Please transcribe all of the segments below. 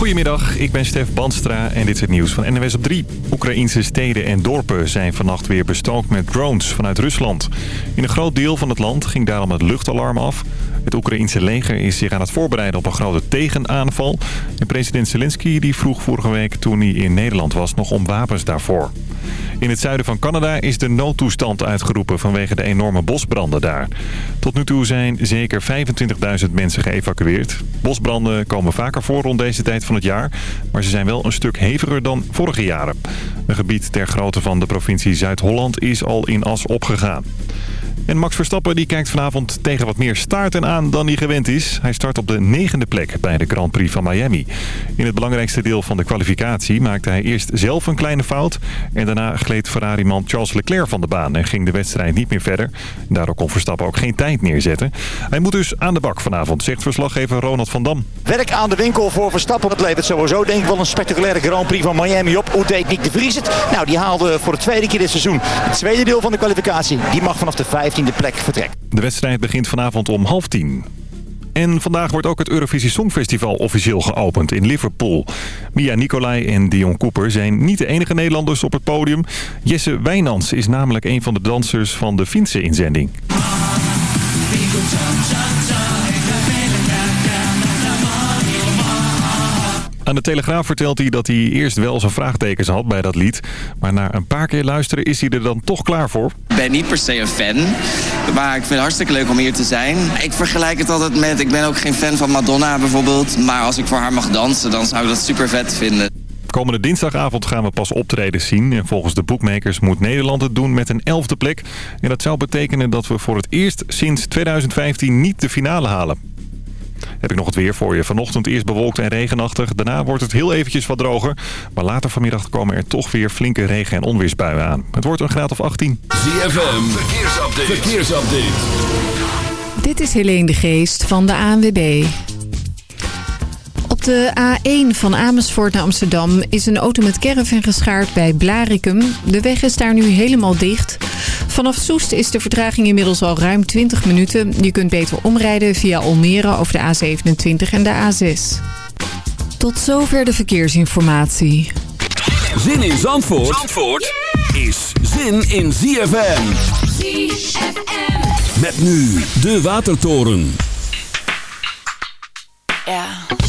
Goedemiddag, ik ben Stef Banstra en dit is het nieuws van NWS op 3. Oekraïnse steden en dorpen zijn vannacht weer bestookt met drones vanuit Rusland. In een groot deel van het land ging daarom het luchtalarm af. Het Oekraïense leger is zich aan het voorbereiden op een grote tegenaanval. En president Zelensky die vroeg vorige week toen hij in Nederland was nog om wapens daarvoor. In het zuiden van Canada is de noodtoestand uitgeroepen vanwege de enorme bosbranden daar. Tot nu toe zijn zeker 25.000 mensen geëvacueerd. Bosbranden komen vaker voor rond deze tijd van het jaar, maar ze zijn wel een stuk heviger dan vorige jaren. Een gebied ter grootte van de provincie Zuid-Holland is al in as opgegaan. En Max Verstappen die kijkt vanavond tegen wat meer staarten aan dan hij gewend is. Hij start op de negende plek bij de Grand Prix van Miami. In het belangrijkste deel van de kwalificatie maakte hij eerst zelf een kleine fout. En daarna gleed Ferrari-man Charles Leclerc van de baan en ging de wedstrijd niet meer verder. Daardoor kon Verstappen ook geen tijd neerzetten. Hij moet dus aan de bak vanavond, zegt verslaggever Ronald van Dam. Werk aan de winkel voor Verstappen. Dat levert sowieso denk ik wel een spectaculaire Grand Prix van Miami op. Hoe deed Nick de Vries het? Nou, die haalde voor het tweede keer dit seizoen het tweede deel van de kwalificatie. Die mag vanaf de 15 plek vertrek. De wedstrijd begint vanavond om half tien. En vandaag wordt ook het Eurovisie Songfestival officieel geopend in Liverpool. Mia Nicolai en Dion Cooper zijn niet de enige Nederlanders op het podium. Jesse Wijnands is namelijk een van de dansers van de Finse inzending. Aan de Telegraaf vertelt hij dat hij eerst wel zijn vraagtekens had bij dat lied. Maar na een paar keer luisteren is hij er dan toch klaar voor. Ik ben niet per se een fan, maar ik vind het hartstikke leuk om hier te zijn. Ik vergelijk het altijd met, ik ben ook geen fan van Madonna bijvoorbeeld. Maar als ik voor haar mag dansen, dan zou ik dat super vet vinden. Komende dinsdagavond gaan we pas optreden zien. En volgens de boekmakers moet Nederland het doen met een elfde plek. En dat zou betekenen dat we voor het eerst sinds 2015 niet de finale halen. Heb ik nog het weer voor je. Vanochtend eerst bewolkt en regenachtig. Daarna wordt het heel eventjes wat droger. Maar later vanmiddag komen er toch weer flinke regen- en onweersbuien aan. Het wordt een graad of 18. ZFM, verkeersupdate. verkeersupdate. Dit is Helene de Geest van de ANWB. Op de A1 van Amersfoort naar Amsterdam is een auto met caravan geschaard bij Blarikum. De weg is daar nu helemaal dicht. Vanaf Soest is de vertraging inmiddels al ruim 20 minuten. Je kunt beter omrijden via Almere over de A27 en de A6. Tot zover de verkeersinformatie. Zin in Zandvoort, Zandvoort is zin in ZFM. ZFM. Met nu de Watertoren. Ja.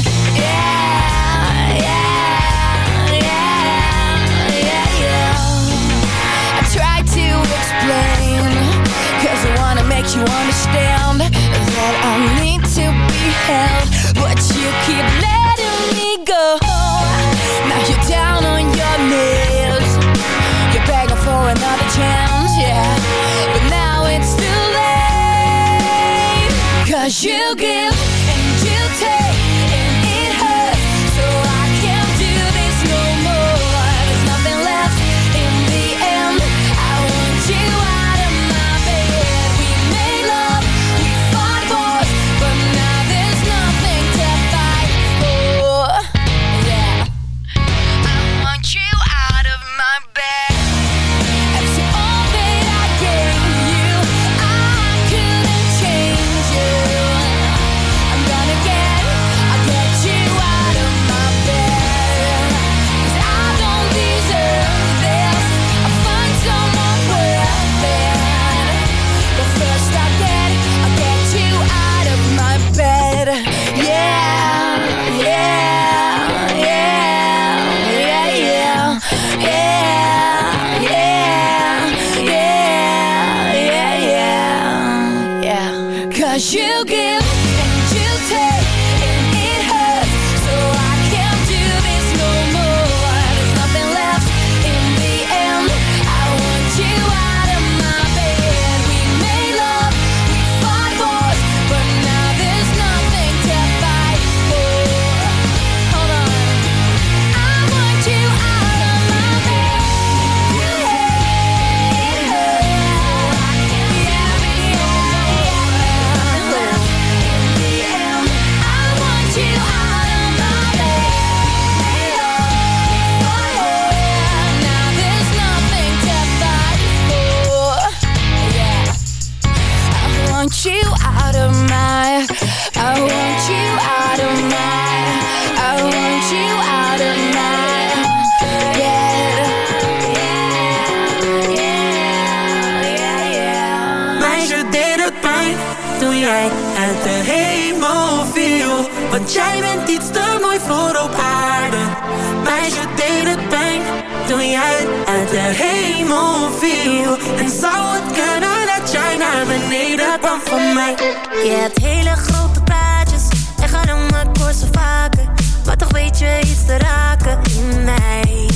hemel viel. En zou het kunnen dat jij naar beneden kwam voor mij? Je hebt hele grote praatjes en genoemd ik ze vaker. Maar toch weet je iets te raken in mij.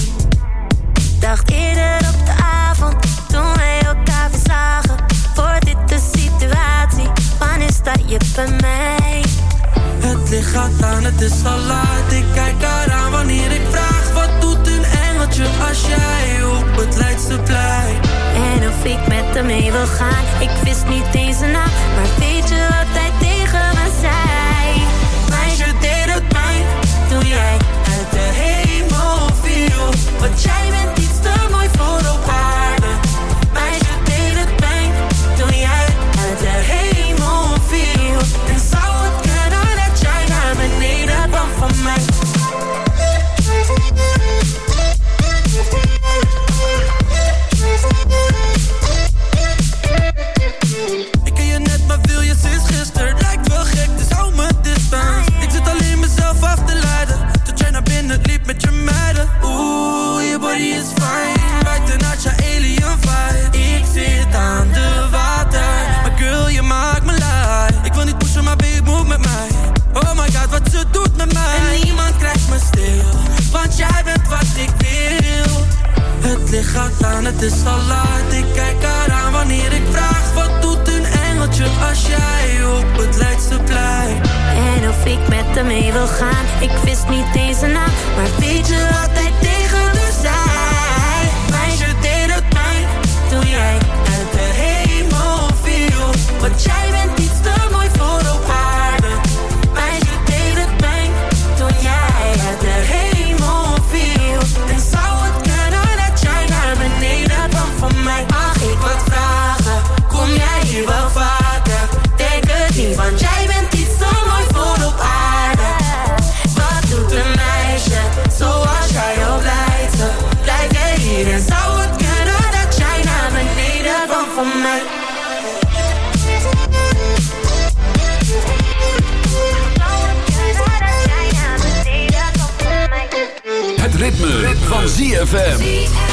Dacht eerder op de avond toen wij elkaar verzagen. Voor dit de situatie, wanneer sta je bij mij? Het licht gaat aan, het is al laat. Ik kijk eraan wanneer ik vraag: wat doet een als jij op het Leidseplein? En of ik met hem mee wil gaan, ik wist niet een naam. Maar weet je wat hij tegen me zei? Meisje deed het pijn toen jij uit de hemel viel. Want jij bent het is al laat. Ik kijk eraan wanneer ik vraag: wat doet een engeltje als jij op het Leidseplein? En of ik met hem mee wil gaan, ik wist niet een naam. Maar weet je wat hij tegen me zei? Meisje deed het pijn toen jij uit de hemel viel. Want jij bent ZFM.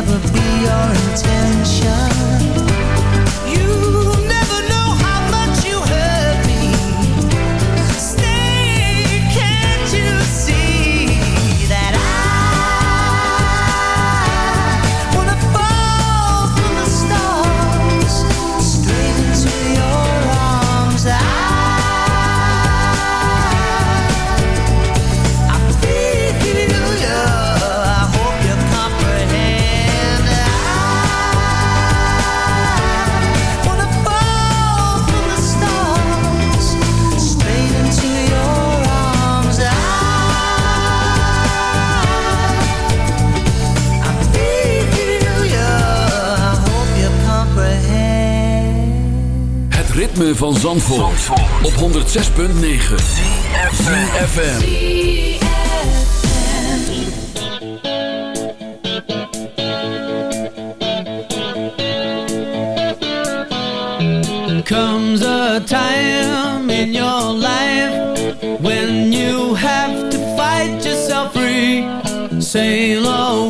never be your intention. Zandvoort, op 106.9 CFFM Comes a time in your life When you have to fight yourself free. Sail away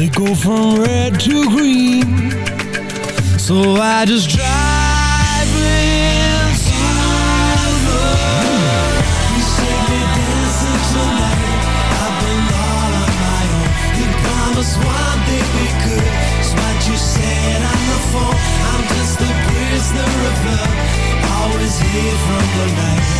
They go from red to green. So I just drive one thing we could. It's what you said on the phone. I'm just a prisoner of love. Always here from the night.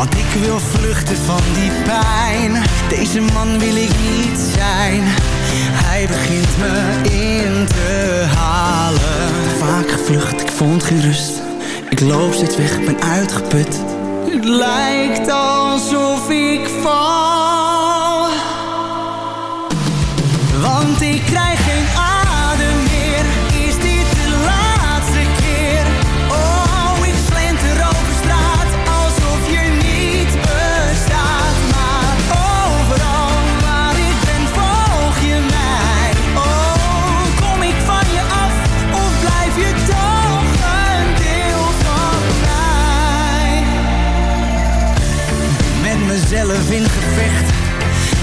Want ik wil vluchten van die pijn. Deze man wil ik niet zijn. Hij begint me in te halen. Vaak gevlucht, ik vond geen rust. Ik loop steeds weg, ben uitgeput. Het lijkt alsof ik val. Want ik krijg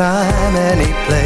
Anytime, any place,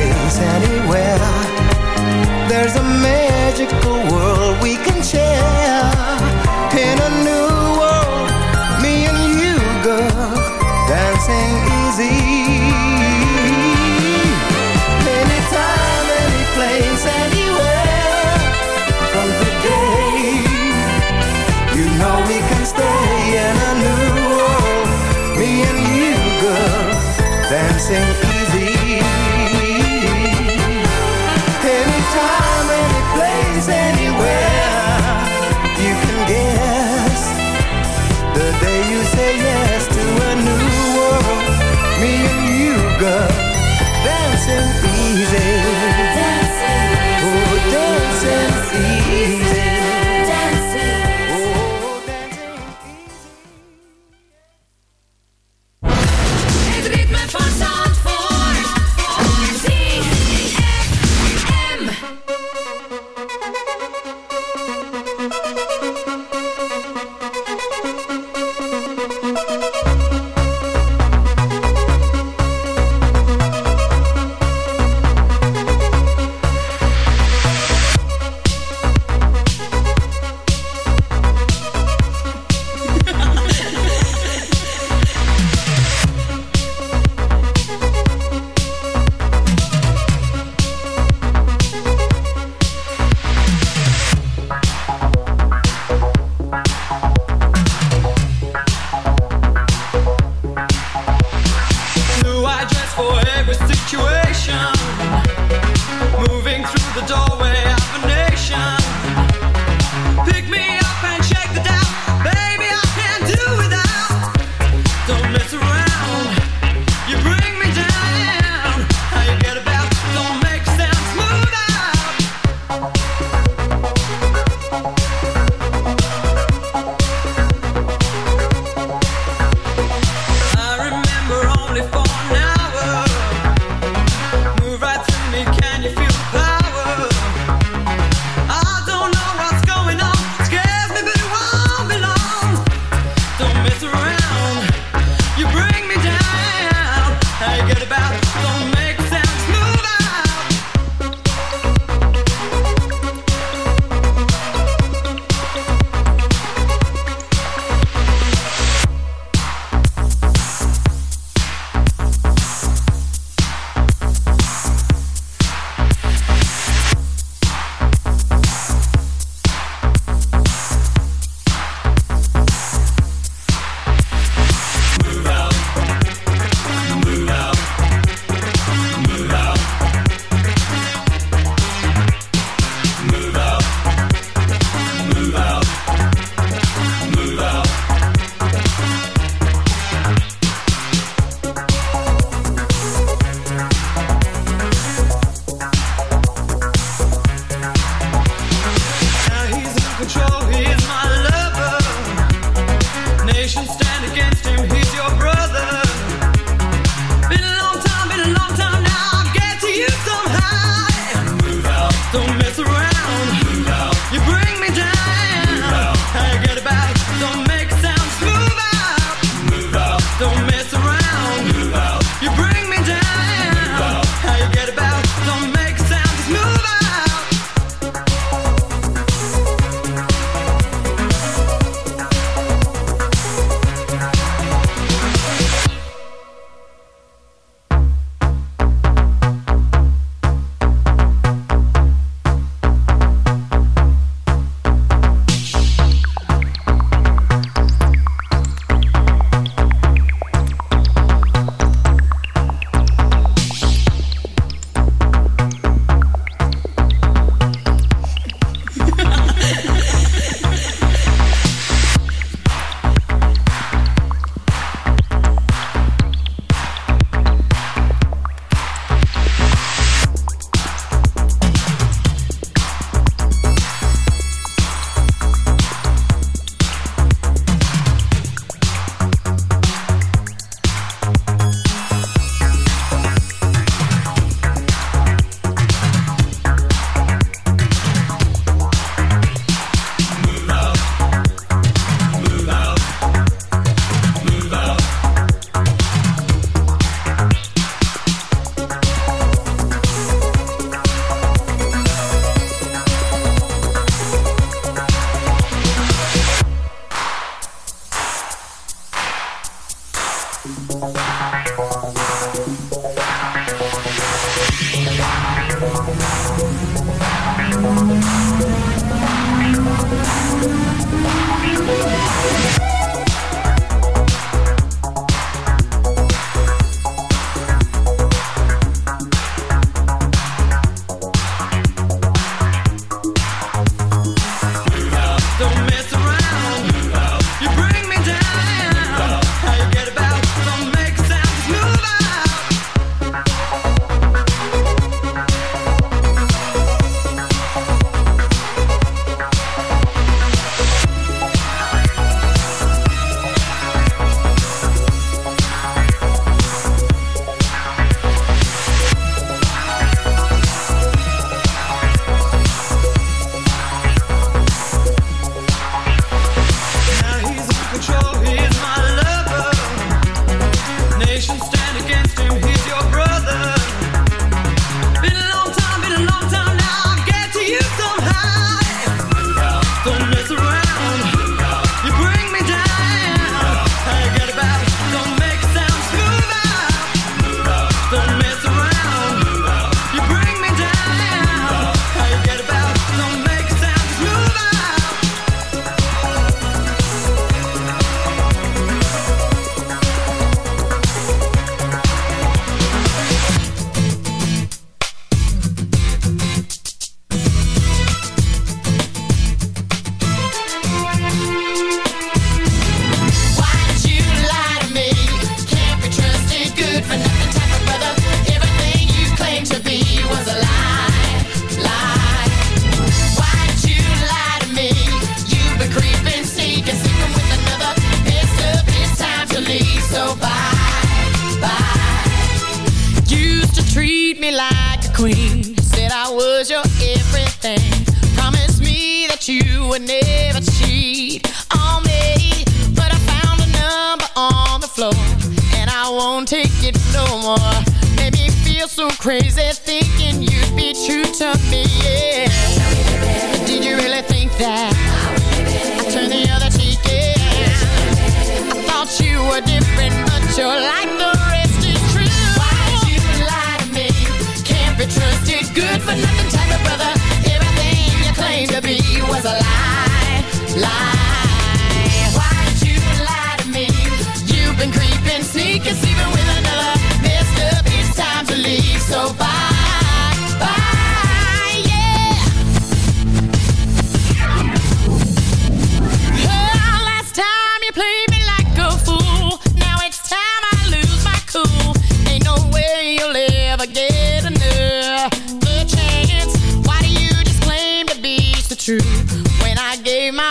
When I gave my